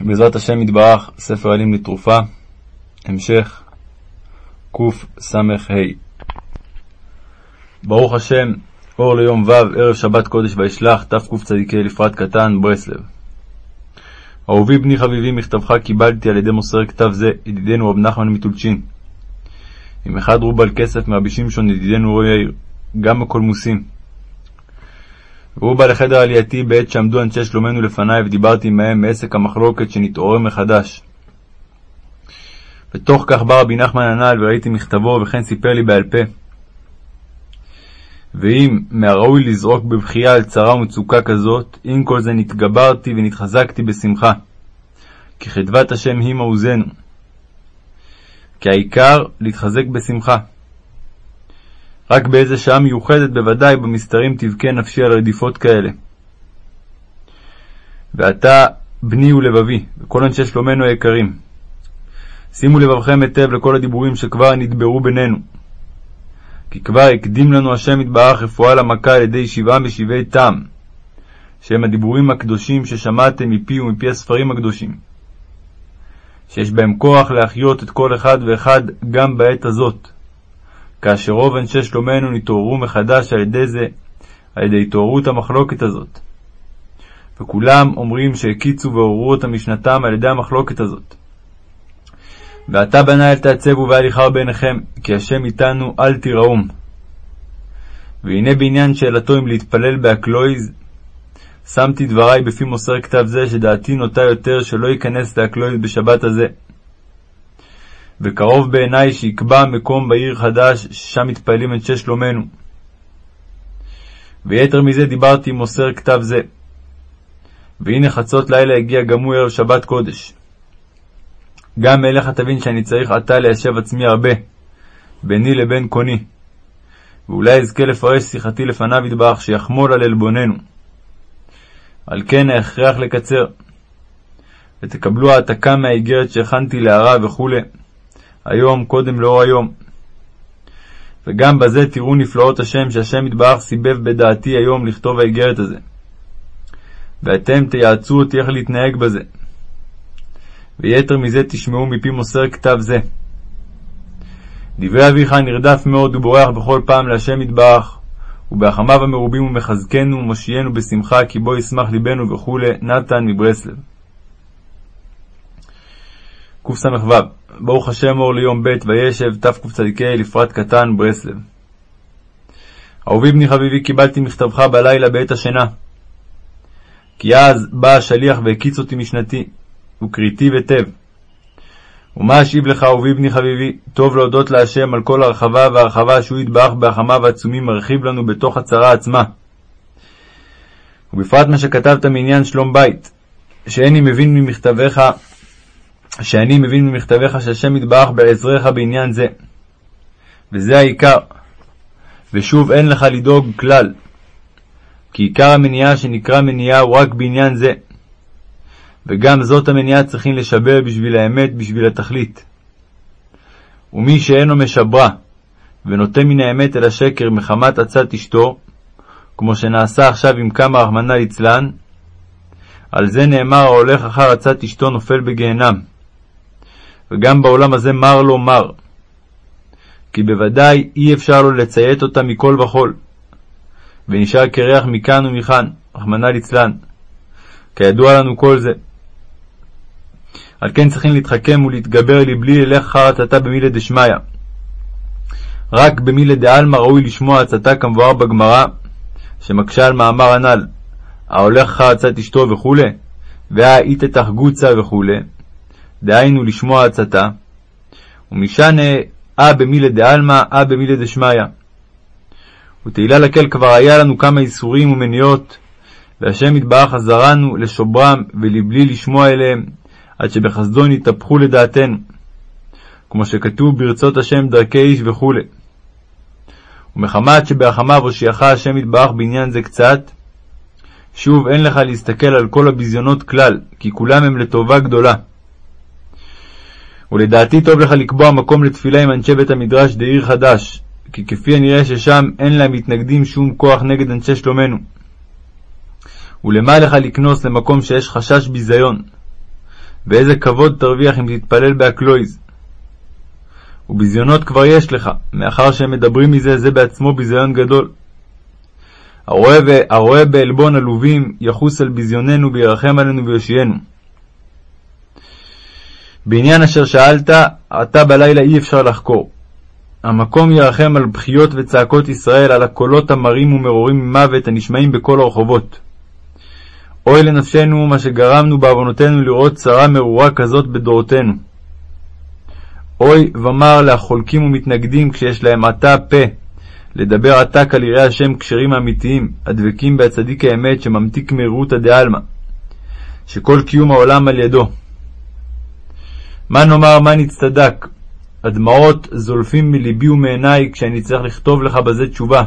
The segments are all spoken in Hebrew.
בעזרת השם יתברך, ספר עלים לתרופה, המשך קס"ה ברוך השם, אור ליום ו', ערב שבת קודש וישלח, תקצ"ה לפרט קטן, ברסלב. אהובי בני חביבי, מכתבך קיבלתי על ידי מוסר כתב זה, ידידנו רב נחמן מטולצ'ין. עם אחד רובל כסף מרבי שמשון, ידידנו רועי יאיר, גם הקולמוסים. והוא בא לחדר עלייתי בעת שעמדו אנשי שלומנו לפניי ודיברתי עמהם מעסק המחלוקת שנתעורר מחדש. בתוך כך בא רבי נחמן הנ"ל וראיתי מכתבו וכן סיפר לי בעל פה. ואם מהראוי לזרוק בבכייה על צרה ומצוקה כזאת, עם כל זה נתגברתי ונתחזקתי בשמחה. כי חדבת השם היא מעוזנו. כי העיקר להתחזק בשמחה. רק באיזה שעה מיוחדת בוודאי במסתרים תבכה נפשי על רדיפות כאלה. ועתה בני ולבבי, וכל אנשי שלומנו היקרים, שימו לבבכם היטב לכל הדיבורים שכבר נדברו בינינו. כי כבר הקדים לנו השם יתברך רפואה למכה על ידי שבעה משבעי טעם, שהם הדיבורים הקדושים ששמעתם מפי ומפי הספרים הקדושים, שיש בהם כוח להחיות את כל אחד ואחד גם בעת הזאת, כאשר רוב אנשי שלומנו נתעוררו מחדש על ידי זה, על ידי התעוררות המחלוקת הזאת. וכולם אומרים שהקיצו ועוררו אותם משנתם על ידי המחלוקת הזאת. ועתה בני אל תעצבו ואל יחר בעיניכם, כי השם איתנו אל תיראום. והנה בעניין שאלתו אם להתפלל באקלויז, שמתי דברי בפי מוסר כתב זה, שדעתי נוטה יותר שלא ייכנס לאקלויז בשבת הזה. וקרוב בעיניי שיקבע מקום בעיר חדש, ששם מתפללים אנשי שלומנו. ויתר מזה דיברתי עם מוסר כתב זה. והנה חצות לילה הגיע גם הוא ערב שבת קודש. גם מאליך תבין שאני צריך עתה ליישב עצמי הרבה, ביני לבין קוני. ואולי אזכה לפרש שיחתי לפניו ידבח, שיחמול על עלבוננו. על כן ההכרח לקצר. ותקבלו העתקה מהאיגרת שהכנתי להרע וכו', היום קודם לאור היום. וגם בזה תראו נפלאות השם, שהשם יתברך סיבב בדעתי היום לכתוב האיגרת הזה. ואתם תייעצו אותי איך להתנהג בזה. ויתר מזה תשמעו מפי מוסר כתב זה. דברי אביך נרדף מאוד ובורח בכל פעם להשם יתברך, ובהחמיו המרובים הוא מחזקנו ומושיענו בשמחה, כי בו ישמח ליבנו וכו', נתן מברסלב. קס"ו ברוך השם אור ליום ב' וישב תקצ"ק לפרט קטן ברסלב. אהובי בני חביבי קיבלתי מכתבך בלילה בעת השינה. כי אז בא השליח והקיץ אותי משנתי, וקריתי היטב. ומה אשיב לך, אהובי בני חביבי, טוב להודות להשם על כל הרחבה והרחבה שהוא יתברך בהחמיו העצומים מרחיב לנו בתוך הצרה עצמה. ובפרט מה שכתבת מעניין שלום בית, שאיני מבין ממכתביך שאני מבין ממכתביך שהשם יתברך בעזרך בעניין זה. וזה העיקר. ושוב אין לך לדאוג כלל. כי עיקר המניעה שנקרא מניעה הוא רק בעניין זה. וגם זאת המניעה צריכים לשבר בשביל האמת, בשביל התכלית. ומי שאינו משברה, ונוטה מן האמת אל השקר מחמת עצת אשתו, כמו שנעשה עכשיו עם כמה רחמנא ליצלן, על זה נאמר ההולך אחר עצת אשתו נופל בגיהנם. וגם בעולם הזה מר לו מר. כי בוודאי אי אפשר לו לציית אותה מכל וכול. ונשאר קרח מכאן ומכאן, רחמנא ליצלן. כידוע לנו כל זה. על כן צריכים להתחכם ולהתגבר לבלי ללך אחר הצתה במילי דשמיא. רק במילי דעלמא ראוי לשמוע הצתה כמבואר בגמרא, שמקשה על מאמר הנ"ל, ההולך אחר עצת אשתו וכו', והאיתתח גוצה וכו', דהיינו לשמוע הצתה, ומשנה אה במילי דעלמא, אה במילי דשמיא. ותהילה לקל כבר היה לנו כמה איסורים ומניעות, והשם יתברך עזרנו לשוברם ולבלי לשמוע אליהם, עד שבחסדו נתהפכו לדעתנו, כמו שכתוב ברצות השם דרכי איש וכו'. ומחמת שברחמיו הושיעך השם יתברך בעניין זה קצת, שוב אין לך להסתכל על כל הביזיונות כלל, כי כולם הם לטובה גדולה. ולדעתי טוב לך לקבוע מקום לתפילה עם אנשי בית המדרש דעיר חדש, כי כפי הנראה ששם אין להם מתנגדים שום כוח נגד אנשי שלומנו. ולמה לך לקנוס למקום שיש חשש ביזיון? ואיזה כבוד תרוויח אם תתפלל באקלויז? וביזיונות כבר יש לך, מאחר שהם מדברים מזה, זה בעצמו ביזיון גדול. הרואה. הרואה בעלבון עלובים, יחוס על ביזיוננו וירחם עלינו ויושיענו. בעניין אשר שאלת, עתה בלילה אי אפשר לחקור. המקום ירחם על בכיות וצעקות ישראל, על הקולות המרים ומרורים ממוות הנשמעים בכל הרחובות. אוי לנפשנו מה שגרמנו בעוונותינו לראות צרה מרורה כזאת בדורותינו. אוי ומר להחולקים ומתנגדים כשיש להם עתה פה, לדבר עתק על השם כשרים האמיתיים, הדבקים בהצדיק האמת שממתיק מרירותא דעלמא, שכל קיום העולם על ידו. מה נאמר, מה נצטדק? הדמעות זולפים מלבי ומעיני כשאני צריך לכתוב לך בזה תשובה.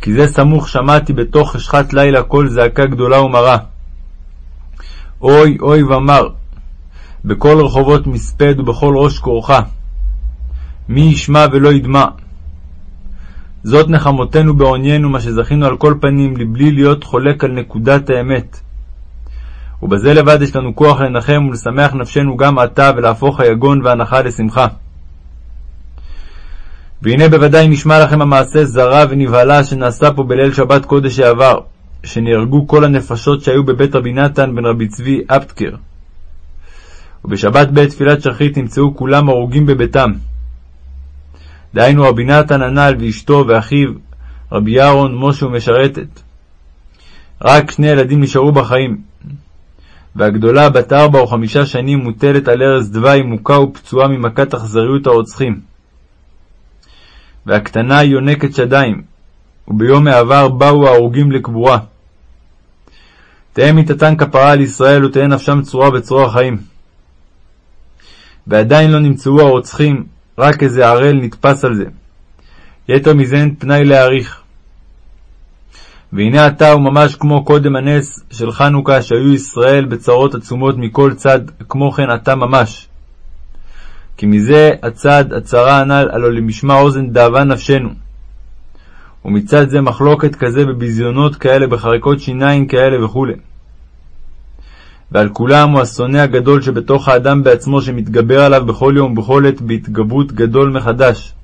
כי זה סמוך שמעתי בתוך חשכת לילה קול זעקה גדולה ומרה. אוי אוי ומר, בכל רחובות מספד ובכל ראש כורחה. מי ישמע ולא ידמע. זאת נחמותינו בעוניינו, מה שזכינו על כל פנים, לבלי להיות חולק על נקודת האמת. ובזה לבד יש לנו כוח לנחם ולשמח נפשנו גם עתה, ולהפוך היגון והנחה לשמחה. והנה בוודאי נשמע לכם המעשה זרה ונבהלה שנעשה פה בליל שבת קודש שעבר, שנהרגו כל הנפשות שהיו בבית רבי נתן בן רבי צבי אפטקר. ובשבת בעת תפילת שחרית נמצאו כולם הרוגים בביתם. דהיינו רבי נתן הנ"ל ואשתו ואחיו, רבי ירון, משה ומשרתת. רק שני ילדים נשארו בחיים, והגדולה בת ארבע או חמישה שנים מוטלת על ערש דווי מוכה ופצועה ממכת אכזריות הרוצחים. והקטנה יונקת שדיים, וביום העבר באו ההרוגים לקבורה. תהא מיתתן כפרה על ישראל ותהא נפשם צרורה בצרור החיים. ועדיין לא נמצאו הרוצחים, רק איזה ערל נתפס על זה. יתר מזה אין פנאי להעריך. והנה עתה הוא ממש כמו קודם הנס של חנוכה, שהיו ישראל בצרות עצומות מכל צד, כמו כן עתה ממש. כי מזה הצד הצרה הנ"ל, הלא למשמע אוזן דאבה נפשנו. ומצד זה מחלוקת כזה בביזיונות כאלה, בחריקות שיניים כאלה וכו'. ועל כולם הוא השונא הגדול שבתוך האדם בעצמו, שמתגבר עליו בכל יום ובכל עת בהתגברות גדול מחדש.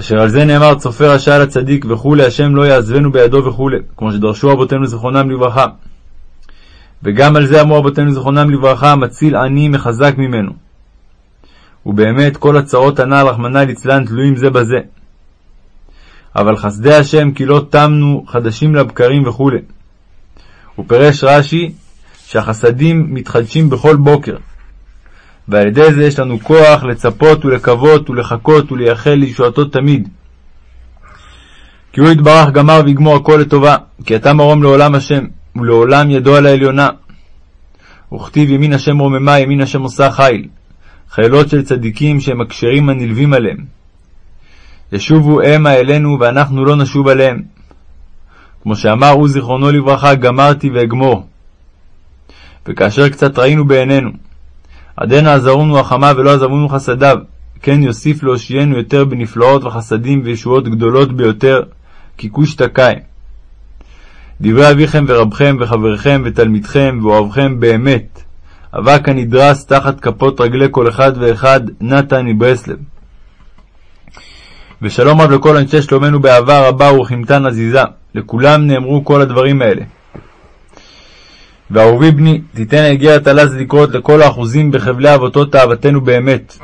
אשר על זה נאמר צופה רשע על הצדיק וכולי, השם לא יעזבנו בידו וכולי, כמו שדרשו אבותינו זכרונם לברכה. וגם על זה אמרו אבותינו זכרונם לברכה, המציל עני מחזק ממנו. ובאמת כל הצרות הנ"ל, רחמנא ליצלן, תלויים זה בזה. אבל חסדי השם כי לא תמנו חדשים לבקרים וכולי. ופרש רש"י שהחסדים מתחדשים בכל בוקר, ועל ידי זה יש לנו כוח לצפות ולקוות ולחכות ולייחל לישועתו תמיד. כי הוא יתברך גמר ויגמור הכל לטובה, כי אתה מרום לעולם השם, ולעולם ידו על העליונה. וכתיב ימין השם רוממה, ימין השם עושה חיל. חיילות של צדיקים שהם הכשרים הנלווים עליהם. ישובו המה אלינו, ואנחנו לא נשוב עליהם. כמו שאמר הוא זיכרונו לברכה, גמרתי ואגמור. וכאשר קצת ראינו בעינינו, עדנה עזרונו החמה ולא עזרונו חסדיו, כן יוסיף להושיענו יותר בנפלאות וחסדים וישועות גדולות ביותר, כי כוש תקאי. דברי אביכם ורבכם וחברכם ותלמידכם ואוהבכם באמת, אבק הנדרס תחת כפות רגלי כל אחד ואחד, נתן מברסלב. ושלום רב לכל אנשי שלומנו באהבה רבה ורחימתן עזיזה, לכולם נאמרו כל הדברים האלה. ואהובי בני, תיתן איגרת הלז לקרות לכל האחוזים בחבלי אבותות אהבתנו באמת.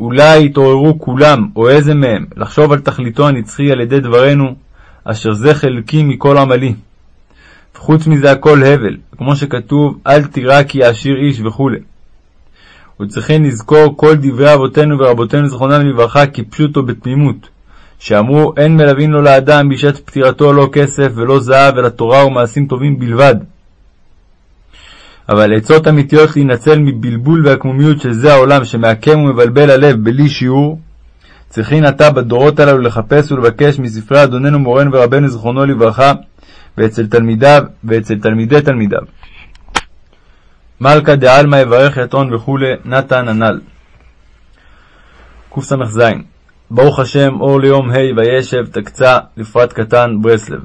אולי יתעוררו כולם, או איזה מהם, לחשוב על תכליתו הנצחי על ידי דברנו, אשר זה חלקי מכל עמלי. וחוץ מזה הכל הבל, כמו שכתוב, אל תירא כי יעשיר איש וכו'. וצריכים לזכור כל דברי אבותינו ורבותינו זכרונם לברכה כפשוטו בתמימות, שאמרו אין מלווין לו לאדם בשעת פטירתו לא כסף ולא זהב, אלא תורה ומעשים טובים בלבד. אבל עצות אמיתיות להינצל מבלבול והקמומיות של זה העולם שמעקם ומבלבל הלב בלי שיעור, צריכין עתה בדורות הללו לחפש ולבקש מספרי אדוננו מורנו ורבנו זכרונו לברכה, ואצל תלמידיו ואצל תלמידי תלמידיו. מלכה דעלמא יברך יתרון וכולי, נתן הנ"ל. קס"ז ברוך השם, אור ליום ה' וישב, תקצה, לפרט קטן, ברסלב.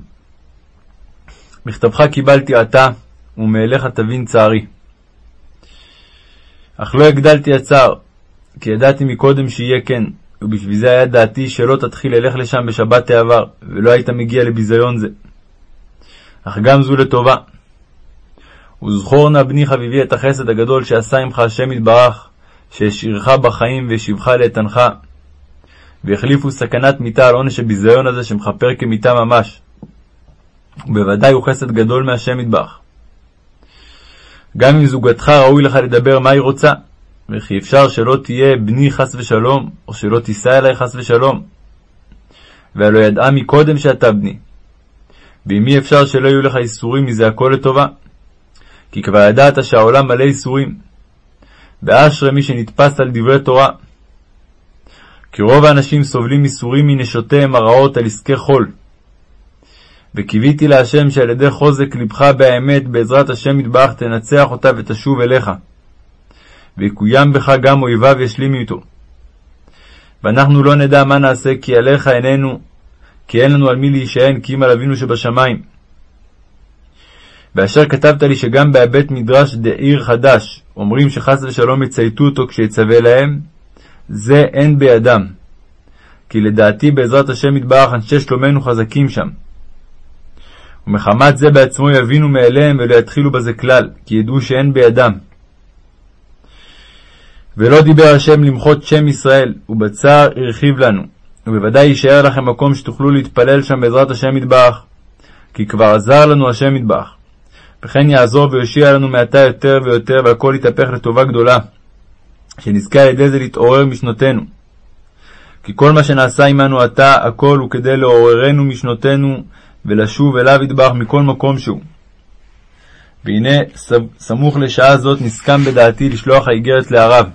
מכתבך קיבלתי עתה, ומאליך תבין צערי. אך לא הגדלתי הצער, כי ידעתי מקודם שיהיה כן, ובשביל זה היה דעתי שלא תתחיל ללך לשם בשבת העבר, ולא היית מגיע לביזיון זה. אך גם זו לטובה. וזכור נא בני חביבי את החסד הגדול שעשה עמך השם יתברך, שהשאירך בחיים והשיבך לאיתנך, והחליפו סכנת מיתה על עונש הביזיון הזה שמכפר כמיתה ממש. ובוודאי הוא חסד גדול מהשם יתברך. גם אם זוגתך ראוי לך לדבר מה היא רוצה, וכי אפשר שלא תהיה בני חס ושלום, או שלא תישא אלי חס ושלום. והלא ידעה מקודם שאתה בני. ואם אי אפשר שלא יהיו לך איסורים מזה הכל לטובה. כי כבר ידעת שהעולם מלא איסורים. ואשרי מי שנתפס על דברי תורה. כי רוב האנשים סובלים איסורים מנשותיהם הרעות על עסקי חול. וקיוויתי להשם שעל ידי חוזק לבך באמת, בעזרת השם יתברך, תנצח אותה ותשוב אליך. ויקוים בך גם אויביו ישלימו איתו. ואנחנו לא נדע מה נעשה כי עליך עינינו, כי אין לנו על מי להישען, כי אם על אבינו שבשמיים. ואשר כתבת לי שגם בהבית מדרש דעיר חדש, אומרים שחס ושלום יצייתו אותו כשיצווה להם, זה אין בידם. כי לדעתי בעזרת השם יתברך אנשי שלומנו חזקים שם. ומחמת זה בעצמו יבינו מאליהם ולא יתחילו בזה כלל, כי ידעו שאין בידם. ולא דיבר השם למחות שם ישראל, ובצער הרחיב לנו, ובוודאי יישאר לכם מקום שתוכלו להתפלל שם בעזרת השם יתברך, כי כבר עזר לנו השם יתברך. וכן יעזור ויושיע לנו מעתה יותר ויותר, והכל יתהפך לטובה גדולה, שנזכה על ידי זה להתעורר משנותינו. כי כל מה שנעשה עמנו עתה, הכל הוא כדי לעוררנו משנותינו, ולשוב אליו יתברך מכל מקום שהוא. והנה, סמוך לשעה זאת נסכם בדעתי לשלוח האיגרת לערב.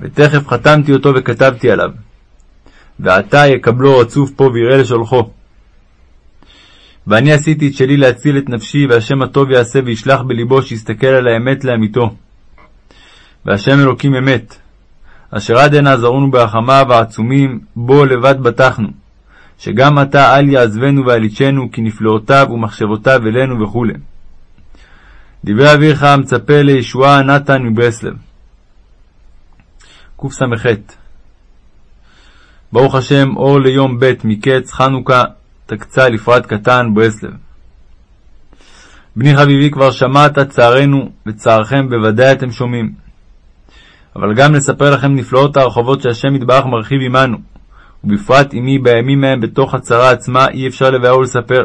ותכף חתמתי אותו וכתבתי עליו. ועתה יקבלו רצוף פה ויראה לשולחו. ואני עשיתי את שלי להציל את נפשי, והשם הטוב יעשה וישלח בלבו שיסתכל על האמת לאמיתו. והשם אלוקים אמת, אשר עד הנה עזרונו ברחמיו העצומים, בו לבד בטחנו, שגם עתה אל יעזבנו ואל יצ'נו, כי נפלאותיו ומחשבותיו אלינו וכו'. דברי אביך מצפה לישועה נתן מברסלב. קס"ח ברוך השם, אור ליום ב' מקץ חנוכה, תקצה לפרט קטן, ברסלב. בני חביבי, כבר שמעת צערנו, וצערכם בוודאי אתם שומעים. אבל גם לספר לכם נפלאות הרחובות שהשם יתברך מרחיב עמנו, ובפרט עמי בימים ההם בתוך הצרה עצמה אי אפשר לבאר ולספר.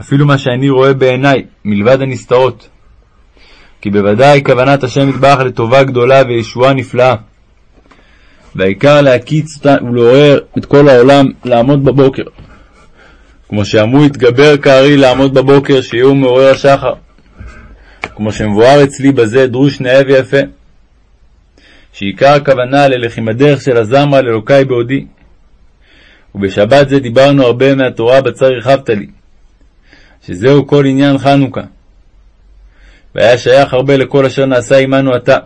אפילו מה שאני רואה בעיניי, מלבד הנסתרות. כי בוודאי כוונת השם יתברך לטובה גדולה וישועה נפלאה. והעיקר להקיץ ולעורר את כל העולם לעמוד בבוקר. כמו שאמרו יתגבר כארי לעמוד בבוקר, שיהיו מעורר השחר. כמו שמבואר אצלי בזה דרוש נאה ויפה. שעיקר הכוונה ללחימה דרך של הזמרה לאלוקי בעודי. ובשבת זה דיברנו הרבה מהתורה בצר הרחבת לי, שזהו כל עניין חנוכה. והיה שייך הרבה לכל אשר נעשה עמנו עתה.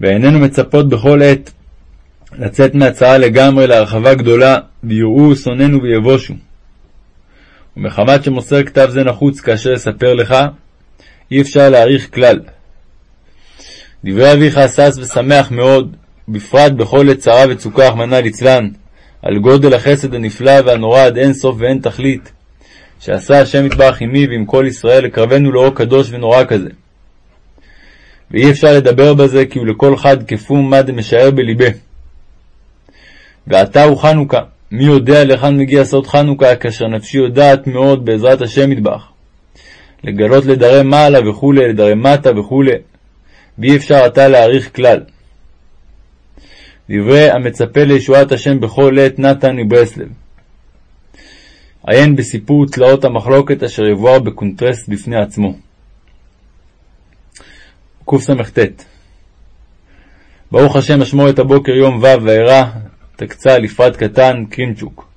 ואיננו מצפות בכל עת לצאת מהצעה לגמרי להרחבה גדולה, ויראו שונאינו ויבושו. ומחמת שמוסר כתב זה נחוץ כאשר אספר לך, אי אפשר להעריך כלל. דברי אביך שש ושמח מאוד, בפרט בכל עת צרה וצוקה, רחמנא ליצלן, על גודל החסד הנפלא והנורא עד אין סוף ואין תכלית, שעשה השם יתברך עמי ועם כל ישראל לקרבנו לאור קדוש ונורא כזה. ואי אפשר לדבר בזה כי הוא לכל חד כפום מה דמשער בלבה. ועתה הוא חנוכה, מי יודע להיכן מגיע סוד חנוכה, כאשר נפשי יודעת מאוד בעזרת השם יתברך. לגלות לדרי מעלה וכולי, לדרי מטה וכולי, ואי אפשר עתה להעריך כלל. דברי המצפה לישועת השם בכל עת נתן מברסלב. עיין בסיפור תלאות המחלוקת אשר יבואר בקונטרסט בפני עצמו. קס"ט ברוך השם אשמור את הבוקר יום ו' ואירע תקצה לפרט קטן קרימצ'וק.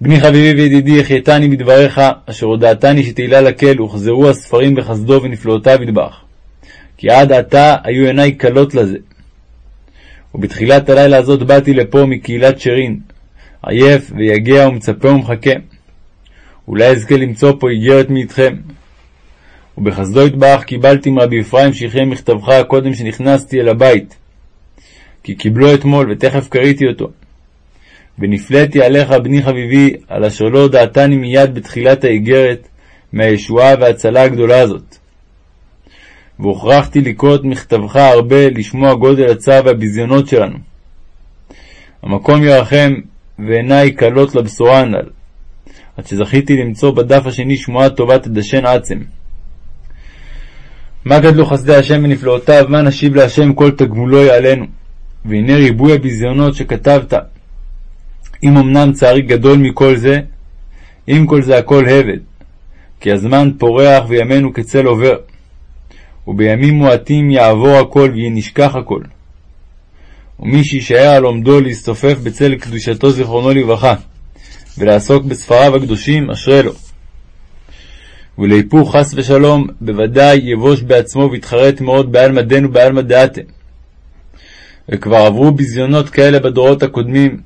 בני חביבי וידידי החייתני בדבריך אשר הודעתני שתהילה לקל הוחזרו הספרים בחסדו ונפלאותיו ידבח. כי עד עתה היו עיניי כלות לזה. ובתחילת הלילה הזאת באתי לפה מקהילת שרין, עייף ויגע ומצפה ומחכה. אולי אזכה למצוא פה איגרת מאיתכם. ובחסדו יתברך קיבלתי מרבי אפרים שיחיה מכתבך קודם שנכנסתי אל הבית. כי קיבלו אתמול, ותכף קראתי אותו. ונפלאתי עליך, בני חביבי, על אשר לא הודעתני מיד בתחילת האיגרת, מהישועה וההצלה הגדולה הזאת. והוכרחתי לקרוא את מכתבך הרבה לשמוע גודל הצער והביזיונות שלנו. המקום ירחם, ועיניי כלות לבשורה הנ"ל, עד שזכיתי למצוא בדף השני שמועה טובה תדשן עצם. מה גדלו חסדי השם ונפלאותיו, מה נשיב להשם כל תגמולו יעלנו. והנה ריבוי הביזיונות שכתבת. אם אמנם צערי גדול מכל זה, עם כל זה הכל הבד, כי הזמן פורח וימינו כצל עובר, ובימים מועטים יעבור הכל ויהיה נשכח הכל. ומי שיישאר על עומדו להסתופף בצל קדושתו זיכרונו לברכה, ולעסוק בספריו הקדושים, אשרי לו. ולהיפוך חס ושלום, בוודאי יבוש בעצמו ויתחרט מאוד בעלמא דין ובעלמא דעתה. וכבר עברו ביזיונות כאלה בדורות הקודמים,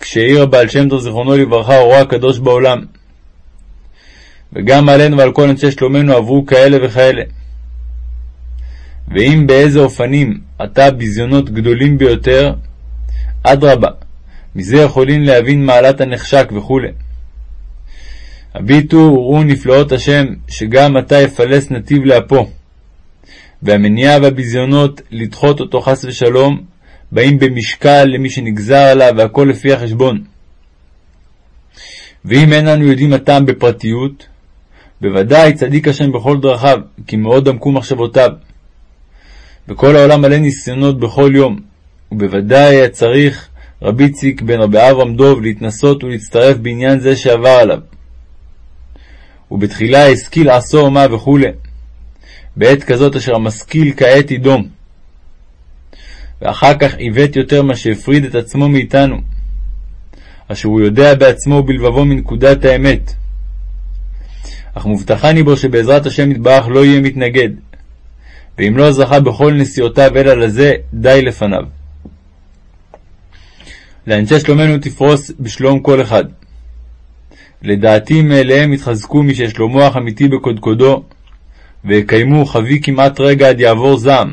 כשהעיר הבעל שם טוב זיכרונו לברכה אורו הקדוש בעולם. וגם עלינו ועל כל אנשי שלומנו עברו כאלה וכאלה. ואם באיזה אופנים עתה ביזיונות גדולים ביותר, אדרבה, מזה יכולים להבין מעלת הנחשק וכו'. הביטו וראו נפלאות השם, שגם עתה יפלס נתיב לאפו. והמניעה והביזיונות לדחות אותו חס ושלום, באים במשקל למי שנגזר עליו, והכל לפי החשבון. ואם אין אנו יודעים הטעם בפרטיות, בוודאי צדיק השם בכל דרכיו, כי מאוד עמקו מחשבותיו. וכל העולם מלא ניסיונות בכל יום, ובוודאי היה צריך רבי איציק בן רבי אברהם דוב להתנסות ולהצטרף בעניין זה שעבר עליו. ובתחילה השכיל עשור מה וכו', בעת כזאת אשר המשכיל כעת ידום. ואחר כך עיוות יותר מה שהפריד את עצמו מאיתנו, אשר הוא יודע בעצמו ובלבבו מנקודת האמת. אך מובטחני בו שבעזרת השם יתברך לא יהיה מתנגד, ואם לא זכה בכל נסיעותיו אלא לזה, די לפניו. לאנשי שלומנו תפרוס בשלום כל אחד. לדעתי מאליהם יתחזקו מי שיש לו מוח אמיתי בקודקודו, ויקיימו חבי כמעט רגע עד יעבור זעם.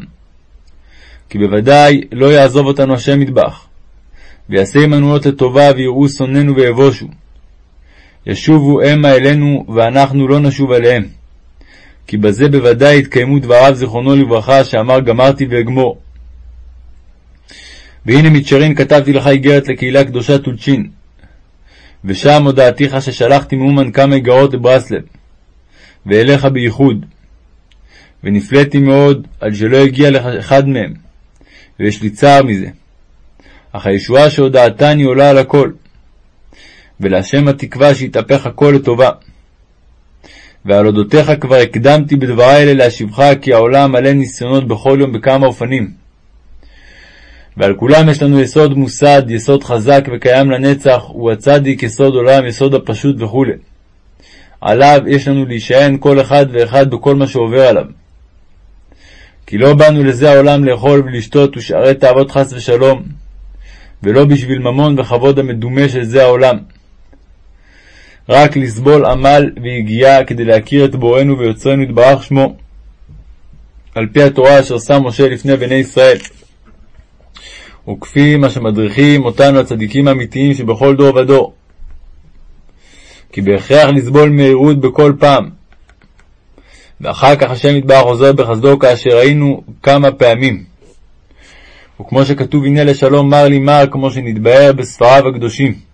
כי בוודאי לא יעזוב אותנו השם מטבח, ויעשה עמנויות לטובה ויראו שונאינו ויבושו. ישובו המה אלינו, ואנחנו לא נשוב אליהם. כי בזה בוודאי יתקיימו דבריו זיכרונו לברכה, שאמר גמרתי ואגמור. והנה מצ'רין כתבתי לך איגרת לקהילה קדושה טולצ'ין, ושם הודעתיך ששלחתי מאומן כמה איגרות לברסלב, ואליך בייחוד. ונפלאתי מאוד על שלא הגיע לך אחד מהם, ויש לי צער מזה. אך הישועה שהודעתני עולה על הכל, ולהשם התקווה שיתהפך הכל לטובה. ועל אודותיך כבר הקדמתי בדברי אלה להשיבך, כי העולם מלא ניסיונות בכל יום בכמה אופנים. ועל כולם יש לנו יסוד מוסד, יסוד חזק וקיים לנצח, הוא הצדיק, יסוד עולם, יסוד הפשוט וכו'. עליו יש לנו להישען כל אחד ואחד בכל מה שעובר עליו. כי לא באנו לזה העולם לאכול ולשתות ושערי תאוות חס ושלום, ולא בשביל ממון וכבוד המדומה של זה העולם. רק לסבול עמל ויגיעה כדי להכיר את בוראנו ויוצרנו יתברך שמו, על פי התורה אשר שם משה לפני בני ישראל. וכפי מה שמדריכים אותנו הצדיקים האמיתיים שבכל דור ודור. כי בהכרח לסבול מהירות בכל פעם. ואחר כך השם יתברך עוזר בחסדו כאשר ראינו כמה פעמים. וכמו שכתוב הנה לשלום מר לי מר כמו שנתבהר בספריו הקדושים.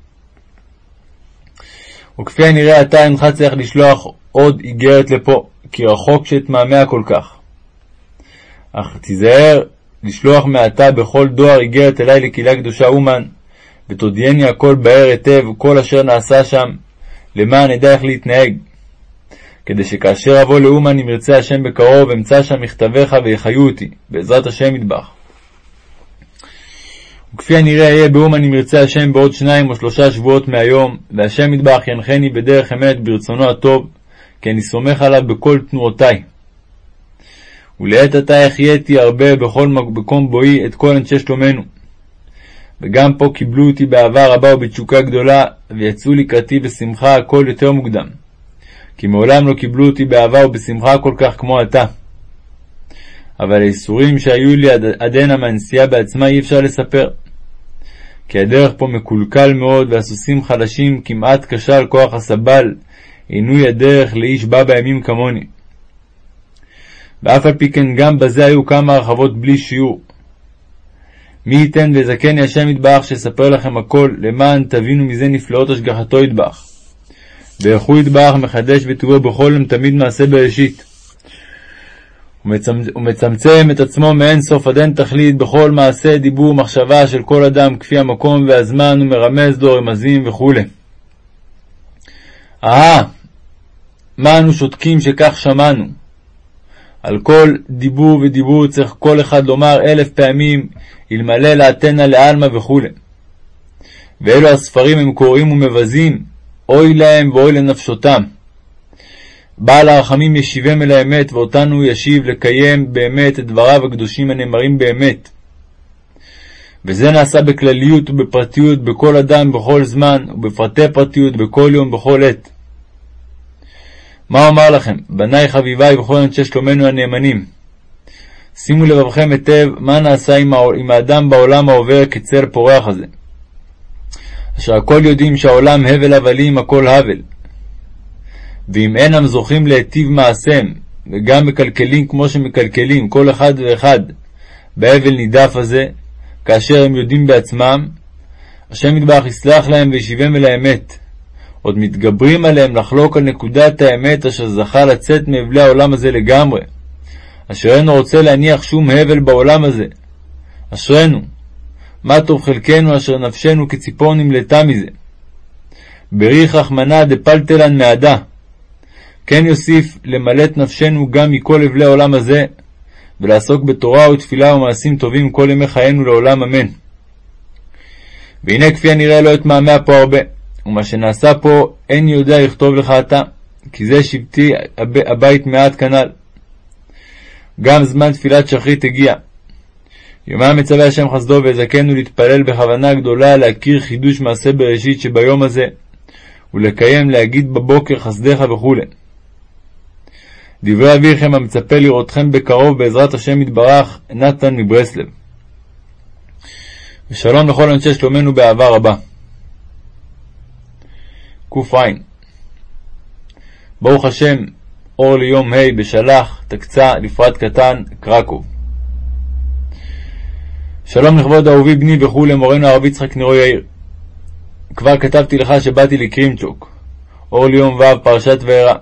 וכפי הנראה אתה אינך צריך לשלוח עוד איגרת לפה, כי רחוק שאתמהמה כל כך. אך תיזהר לשלוח מעתה בכל דואר איגרת אלי לקהילה קדושה אומן, ותודיעני הכל בהר היטב כל אשר נעשה שם, למען אדע איך להתנהג. כדי שכאשר אבוא לאומן אם ירצה השם בקרוב, אמצא שם מכתביך ויחיו אותי, בעזרת השם ידבח. וכפי הנראה אהיה באומן אם ירצה השם בעוד שניים או שלושה שבועות מהיום, והשם ידבח ינחני בדרך אמת ברצונו הטוב, כי אני סומך עליו בכל תנועותיי. ולעת עתה החייתי הרבה בכל מקום בואי את כל אנשי שלומנו. וגם פה קיבלו אותי באהבה רבה ובתשוקה גדולה, ויצאו לקראתי בשמחה הכל יותר מוקדם. כי מעולם לא קיבלו אותי באהבה ובשמחה כל כך כמו עתה. אבל האיסורים שהיו לי עד, עד הנה מהנסיעה בעצמה אי אפשר לספר. כי הדרך פה מקולקל מאוד, והסוסים חלשים כמעט כשל כוח הסבל, עינוי הדרך לאיש בא בימים כמוני. ואף על פי כן גם בזה היו כמה הרחבות בלי שיעור. מי ייתן ויזכני השם יתברך שיספר לכם הכל, למען תבינו מזה נפלאות השגחתו יתברך. ואיך הוא מחדש בטובו בכל יום תמיד מעשה בראשית. הוא מצמצם את עצמו מאין סוף עד אין תכלית בכל מעשה, דיבור, מחשבה של כל אדם, כפי המקום והזמן, ומרמז לו רמזים וכו'. אה, מה אנו שותקים שכך שמענו? על כל דיבור ודיבור צריך כל אחד לומר אלף פעמים, אלמלא לאתנה לעלמא וכו'. ואלו הספרים הם קוראים ומבזים, אוי להם ואוי לנפשותם. בעל הרחמים ישיבם אל האמת, ואותנו ישיב לקיים באמת את דבריו הקדושים הנאמרים באמת. וזה נעשה בכלליות ובפרטיות בכל אדם בכל זמן, ובפרטי פרטיות בכל יום בכל עת. מה אומר לכם, בניי חביביי וכל אנשי שלומנו הנאמנים? שימו לבבכם היטב מה נעשה עם, עם האדם בעולם העובר כצל פורח הזה. אשר הכל יודעים שהעולם הבל הבלים הכל הבל. ואם אינם זוכים להיטיב מעשיהם, וגם מקלקלים כמו שמקלקלים כל אחד ואחד בהבל נידף הזה, כאשר הם יודעים בעצמם, השם יתברך יסלח להם וישיבם אל האמת. עוד מתגברים עליהם לחלוק על נקודת האמת אשר זכה לצאת מהבלי העולם הזה לגמרי, אשר אינו רוצה להניח שום הבל בעולם הזה. אשרינו, מה טוב חלקנו אשר נפשנו כציפור נמלטה מזה. בריך רחמנא דפלטלן מעדה. כן יוסיף למלט נפשנו גם מכל אבלי העולם הזה, ולעסוק בתורה ותפילה ומעשים טובים כל ימי חיינו לעולם אמן. והנה כפי הנראה לא אתמהמה פה הרבה, ומה שנעשה פה אין יודע לכתוב לך אתה, כי זה שבטי הבית מעט כנ"ל. גם זמן תפילת שחרית הגיע. יומם מצווה השם חסדו ויזכנו להתפלל בכוונה גדולה להכיר חידוש מעשה בראשית שביום הזה, ולקיים להגיד בבוקר חסדיך וכו'. דברי אביכם המצפה לראותכם בקרוב בעזרת השם יתברך, נתן מברסלב. ושלום לכל אנשי שלומנו באהבה רבה. ק"ע ברוך השם, אור ליום ה' בשלח, תקצה, לפרט קטן, קרקוב. שלום לכבוד אהובי בני וכו' למורנו הרב יצחק נירו יאיר. כבר כתבתי לך שבאתי לקרימצ'וק, אור ליום ו' פרשת וארא.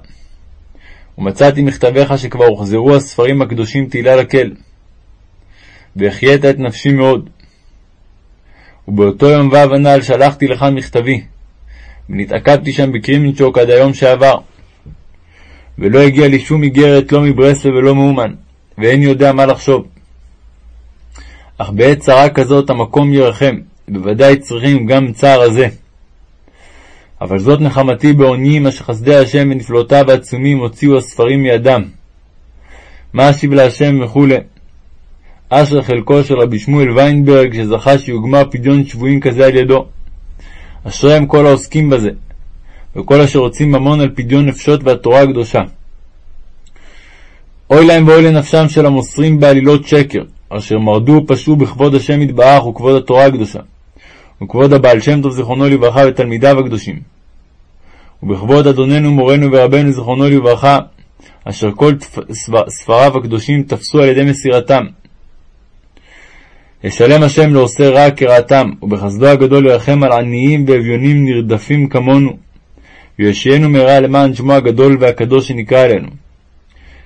ומצאתי מכתביך שכבר הוחזרו הספרים הקדושים תהילה לקל. והחיית את נפשי מאוד. ובאותו יום ו' הנ"ל שלחתי לך מכתבי, ונתעכבתי שם בקרימנצ'וק עד היום שעבר. ולא הגיע לי שום איגרת לא מברסלב ולא מאומן, ואין יודע מה לחשוב. אך בעת צרה כזאת המקום ירחם, בוודאי צריכים גם צער הזה. אבל זאת נחמתי בעוניים אשר חסדי השם ונפלאותיו העצומים הוציאו הספרים מידם. מה אשיב להשם וכו'. אשר חלקו של רבי שמואל ויינברג שזכה שיוגמר פדיון שבויים כזה על ידו. אשריהם כל העוסקים בזה, וכל אשר רוצים ממון על פדיון נפשות והתורה הקדושה. אוי להם ואוי לנפשם של המוסרים בעלילות שקר, אשר מרדו ופשעו בכבוד השם יתברך וכבוד התורה הקדושה, וכבוד הבעל שם טוב זיכרונו לברכה ותלמידיו הקדושים. ובכבוד אדוננו מורנו ורבנו זיכרונו לברכה, אשר כל ספריו הקדושים תפסו על ידי מסירתם. ישלם השם לעושה רע כרעתם, ובחסדו הגדול ירחם על עניים ואביונים נרדפים כמונו, ויושיענו מהרה למען שמו הגדול והקדוש שנקרא אלינו.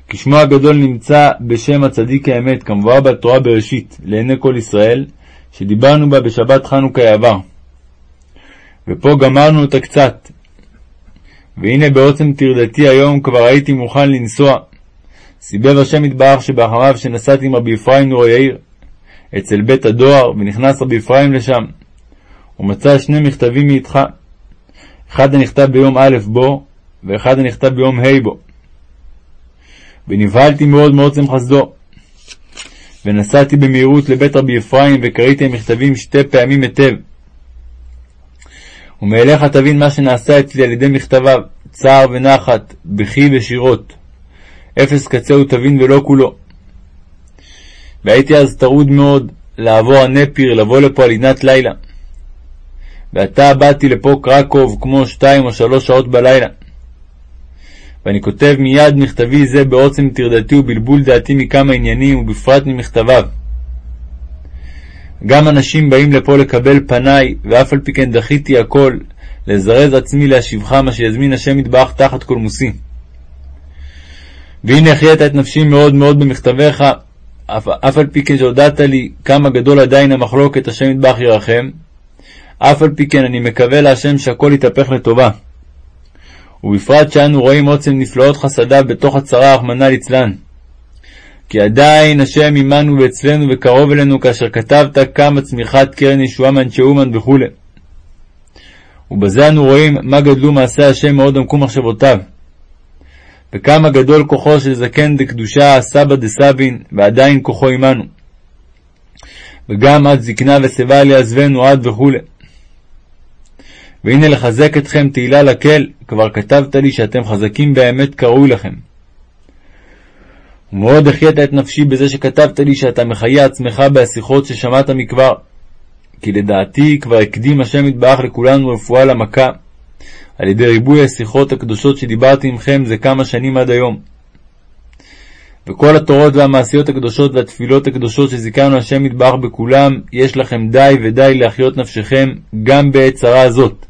כי שמו הגדול נמצא בשם הצדיק האמת, כמבואר בתורה בראשית, לעיני כל ישראל, שדיברנו בה בשבת חנוכה העבר. ופה גמרנו אותה קצת. והנה בעוצם טרדתי היום כבר הייתי מוכן לנסוע. סיבב השם יתברך שבאחריו שנסעתי עם רבי אפרים נורו יאיר אצל בית הדואר, ונכנס רבי אפרים לשם. ומצא שני מכתבים מאיתך. אחד הנכתב ביום א' בו, ואחד הנכתב ביום ה' בו. ונבהלתי מאוד מעוצם חסדו. ונסעתי במהירות לבית רבי אפרים, וקראתי המכתבים שתי פעמים היטב. ומאליך תבין מה שנעשה אצלי על ידי מכתביו, צער ונחת, בכי ושירות. אפס קצהו תבין ולא כולו. והייתי אז טרוד מאוד לעבור הנפיר, לבוא לפה על עינת לילה. ועתה באתי לפה קרקוב כמו שתיים או שלוש שעות בלילה. ואני כותב מיד מכתבי זה בעוצם טרדתי ובלבול דעתי מכמה עניינים, ובפרט ממכתביו. גם אנשים באים לפה לקבל פניי, ואף על פי כן דחיתי הכל, לזרז עצמי להשיבך מה שיזמין השם יתברך תחת קולמוסי. והנה החיית את נפשי מאוד מאוד במכתביך, אף, אף על פי כן שהודעת לי כמה גדול עדיין המחלוקת, השם יתברך ירחם, אף על פי כן אני מקווה להשם שהכל יתהפך לטובה. ובפרט שאנו רואים עוצם נפלאות חסדיו בתוך הצרה, רחמנא ליצלן. כי עדיין השם עמנו ואצלנו וקרוב אלינו, כאשר כתבת כמה צמיחת קרן ישועה מאנשי אומן וכו'. ובזה אנו רואים מה גדלו מעשי השם מאוד עמקו מחשבותיו. וכמה גדול כוחו של זקן דקדושה סבא דסבין, ועדיין כוחו עמנו. וגם עד זקנה ושיבה ליעזבנו עד וכו'. והנה לחזק אתכם תהילה לקל, כבר כתבת לי שאתם חזקים באמת כראוי לכם. ומאוד החיית את נפשי בזה שכתבת לי שאתה מחיה עצמך בהשיחות ששמעת מכבר. כי לדעתי כבר הקדים השם יתברך לכולנו רפואה למכה, על ידי ריבוי השיחות הקדושות שדיברתי עמכם זה כמה שנים עד היום. וכל התורות והמעשיות הקדושות והתפילות הקדושות שזיכרנו השם יתברך בכולם, יש לכם די ודי להחיות נפשכם גם בעת צרה הזאת.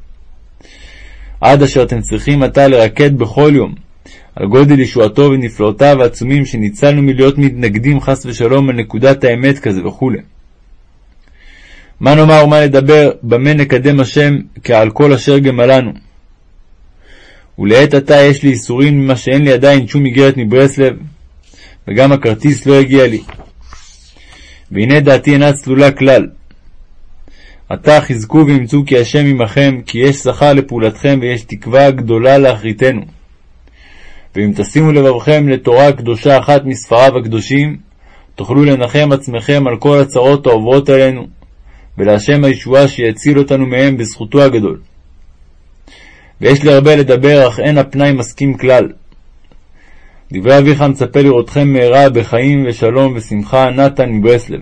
עד אשר אתם צריכים עתה לרקד בכל יום, על גודל ישועתו ונפלאותיו העצומים שניצלנו מלהיות מתנגדים חס ושלום על נקודת האמת כזה וכו'. מה נאמר ומה לדבר, במה נקדם השם כעל כל אשר גמלנו. ולעת עתה יש לי איסורים ממה שאין לי עדיין שום איגרת מברסלב, וגם הכרטיס לא הגיע לי. והנה דעתי אינה צלולה כלל. עתה חזקו ואמצו כי השם עמכם, כי יש שכר לפעולתכם ויש תקווה גדולה לאחריתנו. ואם תשימו לבבכם לתורה הקדושה אחת מספריו הקדושים, תוכלו לנחם עצמכם על כל הצרות העוברות עלינו, ולהשם הישועה שיציל אותנו מהם בזכותו הגדול. ויש לי הרבה לדבר, אך אין הפנאי מסכים כלל. דברי אביך מצפה לראותכם מהרה בחיים ושלום ושמחה, נתן מברסלב.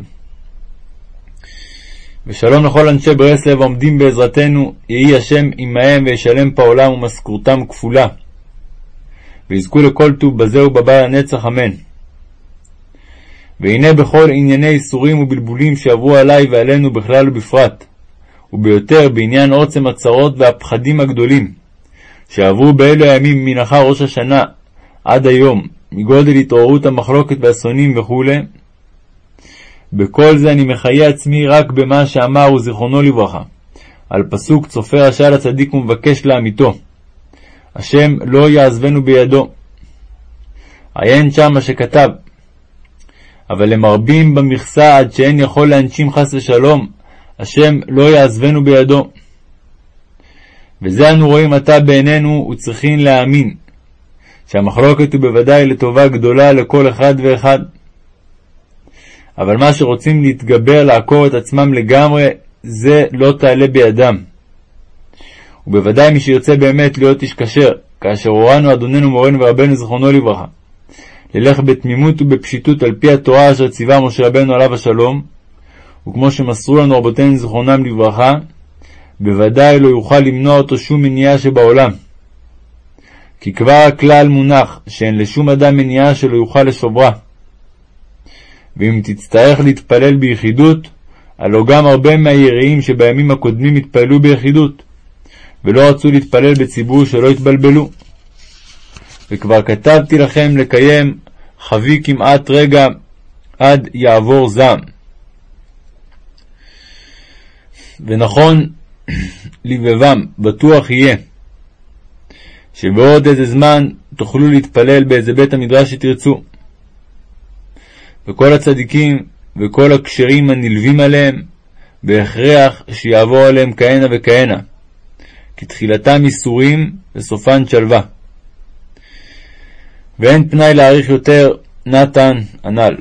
ושלום לכל אנשי ברסלב העומדים בעזרתנו, יהי השם עמהם וישלם פעולם ומשכורתם כפולה. ויזכו לכל טוב בזה ובבא לנצח אמן. והנה בכל ענייני איסורים ובלבולים שעברו עלי ועלינו בכלל ובפרט, וביותר בעניין עוצם הצרות והפחדים הגדולים, שעברו באלו הימים מנחה ראש השנה עד היום, מגודל התעוררות המחלוקת והשונאים וכו', בכל זה אני מחיה עצמי רק במה שאמר וזיכרונו לברכה, על פסוק צופה רשע לצדיק ומבקש לאמיתו. השם לא יעזבנו בידו. עיין שם מה שכתב. אבל למרבים במכסה עד שאין יכול להנשים חס ושלום, השם לא יעזבנו בידו. וזה אנו רואים עתה בעינינו וצריכים להאמין, שהמחלוקת הוא בוודאי לטובה גדולה לכל אחד ואחד. אבל מה שרוצים להתגבר, לעקור את עצמם לגמרי, זה לא תעלה בידם. ובוודאי מי שירצה באמת להיות איש כשר, כאשר הורנו אדוננו מורנו ורבנו זיכרונו לברכה, ללך בתמימות ובפשיטות על פי התורה אשר ציווה משה רבנו עליו השלום, וכמו שמסרו לנו רבותינו זיכרונם לברכה, בוודאי לא יוכל למנוע אותו שום מניעה שבעולם. כי כבר הכלל מונח שאין לשום אדם מניעה שלא יוכל לשוברה. ואם תצטרך להתפלל ביחידות, הלא גם הרבה מהיראים שבימים הקודמים התפללו ביחידות, ולא רצו להתפלל בציבור שלא יתבלבלו. וכבר כתבתי לכם לקיים חבי כמעט רגע עד יעבור זעם. ונכון לבבם, בטוח יהיה, שבעוד איזה זמן תוכלו להתפלל באיזה בית המדרש שתרצו. וכל הצדיקים וכל הכשרים הנלווים עליהם, בהכרח שיעבור עליהם כהנה וכהנה, כי תחילתם ייסורים וסופן שלווה. ואין פנאי להאריך יותר, נתן הנ"ל.